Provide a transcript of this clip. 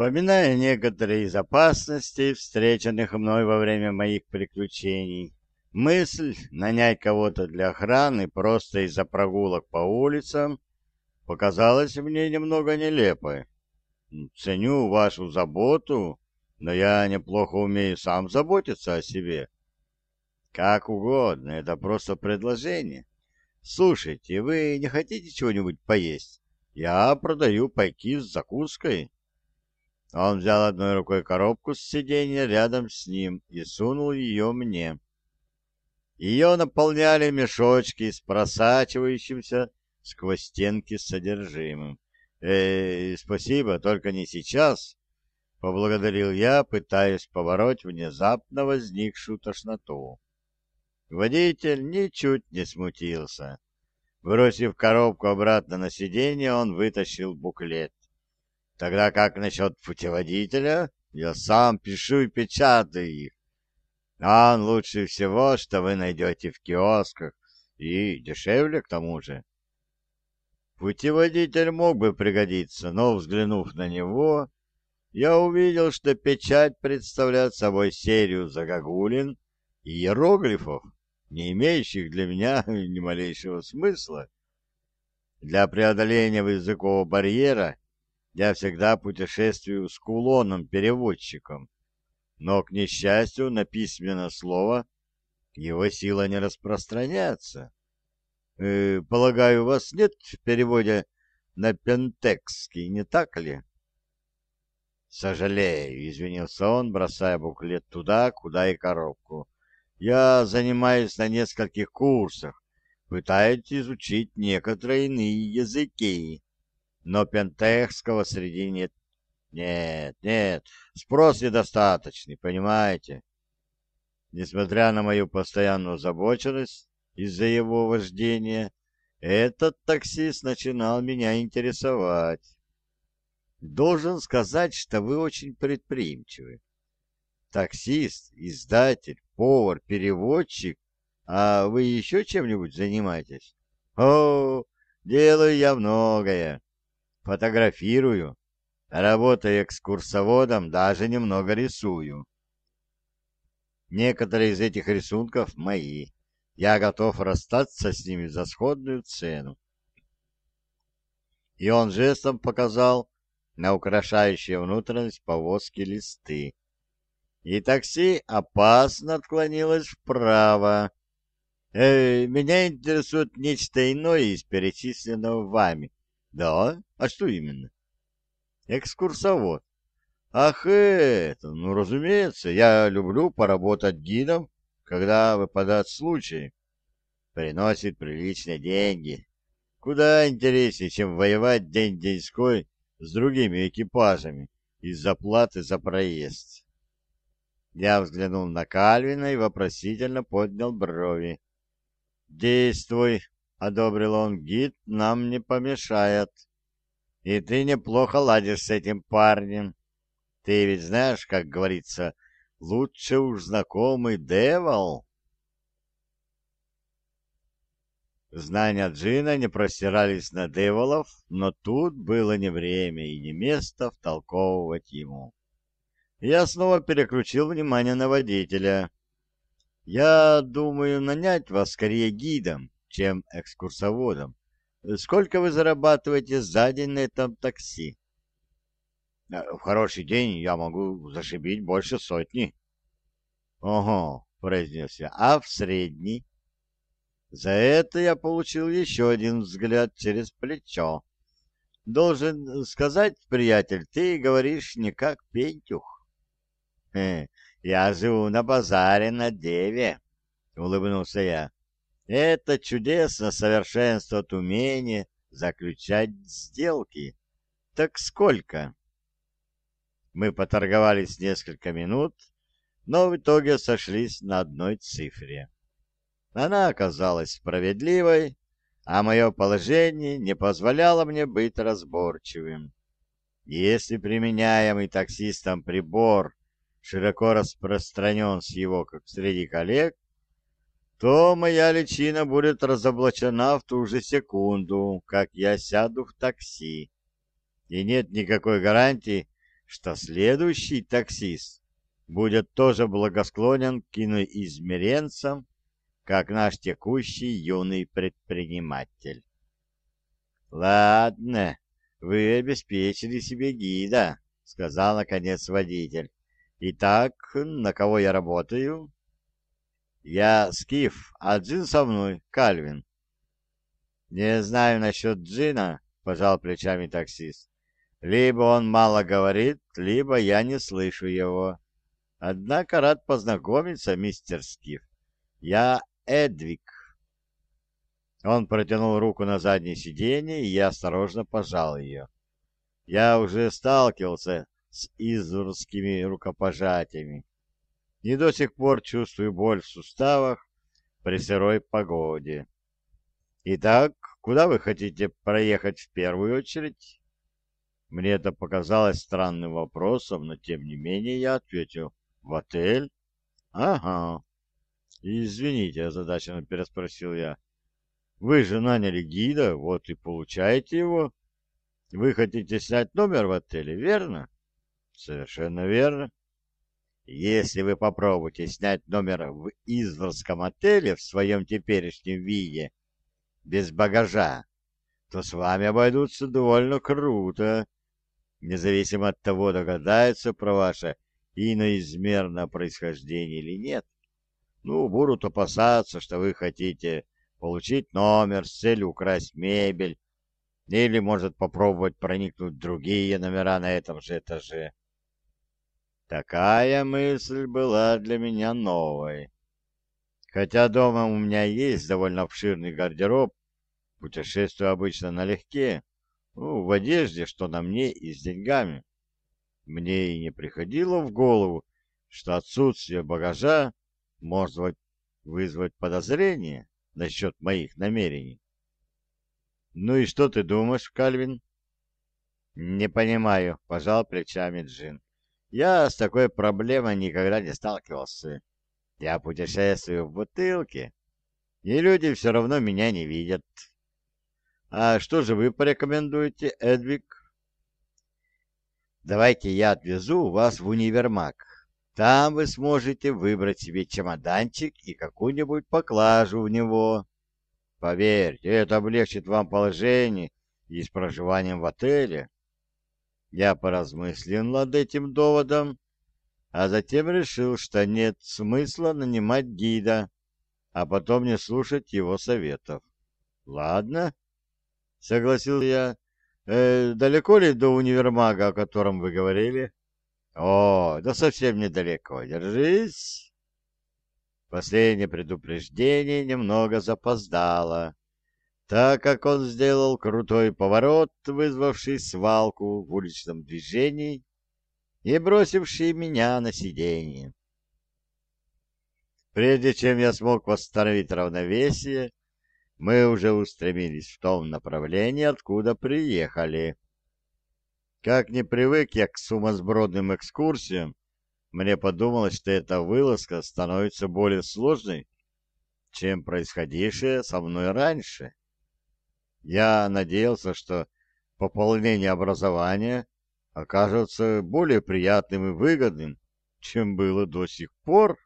Вспоминая некоторые из опасностей, встреченных мной во время моих приключений, мысль нанять кого-то для охраны просто из-за прогулок по улицам показалась мне немного нелепой. Ценю вашу заботу, но я неплохо умею сам заботиться о себе. Как угодно, это просто предложение. Слушайте, вы не хотите чего-нибудь поесть? Я продаю пайки с закуской. Он взял одной рукой коробку с сиденья рядом с ним и сунул ее мне. Ее наполняли мешочки с просачивающимся сквозь стенки содержимым. «Э, спасибо, только не сейчас», — поблагодарил я, пытаясь побороть внезапно возникшую тошноту. Водитель ничуть не смутился. Бросив коробку обратно на сиденье, он вытащил буклет. Тогда как насчет путеводителя? Я сам пишу и печатаю их. А он лучше всего, что вы найдете в киосках, и дешевле к тому же. Путеводитель мог бы пригодиться, но, взглянув на него, я увидел, что печать представляет собой серию загогулин и иероглифов, не имеющих для меня ни малейшего смысла. Для преодоления языкового барьера я всегда путешествую с кулоном-переводчиком, но, к несчастью, на письменное слово его сила не распространяется. Э, полагаю, вас нет в переводе на пентекский, не так ли? Сожалею, извинился он, бросая буклет туда, куда и коробку. Я занимаюсь на нескольких курсах, пытаюсь изучить некоторые иные языки но пентехского среди нет. Нет, нет, спрос недостаточный, понимаете? Несмотря на мою постоянную озабоченность из-за его вождения, этот таксист начинал меня интересовать. Должен сказать, что вы очень предприимчивы. Таксист, издатель, повар, переводчик, а вы еще чем-нибудь занимаетесь? О, делаю я многое фотографирую, работая экскурсоводом, даже немного рисую. Некоторые из этих рисунков мои. Я готов расстаться с ними за сходную цену. И он жестом показал на украшающие внутренность повозки листы. И такси опасно отклонилось вправо. Э, меня интересует нечто иное из перечисленного вами. Да? А что именно? Экскурсовод. Ах, это, ну, разумеется, я люблю поработать гидом, когда выпадает случай. Приносит приличные деньги. Куда интереснее, чем воевать день-деньской с другими экипажами из-за платы за проезд. Я взглянул на Кальвина и вопросительно поднял брови. «Действуй!» — одобрил он, — гид нам не помешает. И ты неплохо ладишь с этим парнем. Ты ведь знаешь, как говорится, лучше уж знакомый Девол. Знания Джина не простирались на Деволов, но тут было не время и не место втолковывать ему. Я снова переключил внимание на водителя. «Я думаю нанять вас скорее гидом, чем экскурсоводом. Сколько вы зарабатываете за день на этом такси? Э, в хороший день я могу зашибить больше сотни. Ого, произнес я. А в средний? За это я получил еще один взгляд через плечо. Должен сказать, приятель, ты говоришь не как Пентюх. Э, я живу на базаре на Деве, улыбнулся я. Это чудесно совершенствует умение заключать сделки. Так сколько? Мы поторговались несколько минут, но в итоге сошлись на одной цифре. Она оказалась справедливой, а мое положение не позволяло мне быть разборчивым. Если применяемый таксистом прибор широко распространен с его как среди коллег, то моя личина будет разоблачена в ту же секунду, как я сяду в такси. И нет никакой гарантии, что следующий таксист будет тоже благосклонен к измеренцам, как наш текущий юный предприниматель. «Ладно, вы обеспечили себе гида», — сказал, наконец, водитель. «Итак, на кого я работаю?» «Я Скиф, а Джин со мной, Кальвин». «Не знаю насчет Джина», — пожал плечами таксист. «Либо он мало говорит, либо я не слышу его. Однако рад познакомиться, мистер Скиф. Я Эдвик». Он протянул руку на заднее сиденье, и я осторожно пожал ее. Я уже сталкивался с изурскими рукопожатиями и до сих пор чувствую боль в суставах при сырой погоде. Итак, куда вы хотите проехать в первую очередь? Мне это показалось странным вопросом, но тем не менее я ответил. В отель? Ага. Извините, озадаченно переспросил я. Вы же наняли гида, вот и получаете его. Вы хотите снять номер в отеле, верно? Совершенно верно. Если вы попробуете снять номер в Изворском отеле в своем теперешнем виде, без багажа, то с вами обойдутся довольно круто, независимо от того, догадаются про ваше иноизмерное происхождение или нет. Ну, будут опасаться, что вы хотите получить номер с целью украсть мебель, или, может, попробовать проникнуть в другие номера на этом же этаже. Такая мысль была для меня новой. Хотя дома у меня есть довольно обширный гардероб, путешествую обычно налегке, ну, в одежде, что на мне и с деньгами. Мне и не приходило в голову, что отсутствие багажа может вызвать подозрение насчет моих намерений. «Ну и что ты думаешь, Кальвин?» «Не понимаю», — пожал плечами Джин. «Я с такой проблемой никогда не сталкивался. Я путешествую в бутылке, и люди все равно меня не видят». «А что же вы порекомендуете, Эдвик?» «Давайте я отвезу вас в универмаг. Там вы сможете выбрать себе чемоданчик и какую-нибудь поклажу в него. Поверьте, это облегчит вам положение и с проживанием в отеле. Я поразмыслил над этим доводом, а затем решил, что нет смысла нанимать гида, а потом не слушать его советов. Ладно, согласил я. Э, далеко ли до универмага, о котором вы говорили? О, да совсем недалеко. Держись. Последнее предупреждение немного запоздало, так как он сделал крутой поворот, вызвавший свалку в уличном движении и бросивший меня на сиденье. Прежде чем я смог восстановить равновесие, мы уже устремились в том направлении, откуда приехали. Как не привык я к сумасбродным экскурсиям, мне подумалось, что эта вылазка становится более сложной, чем происходившее со мной раньше. Я надеялся, что пополнение образования окажется более приятным и выгодным, чем было до сих пор.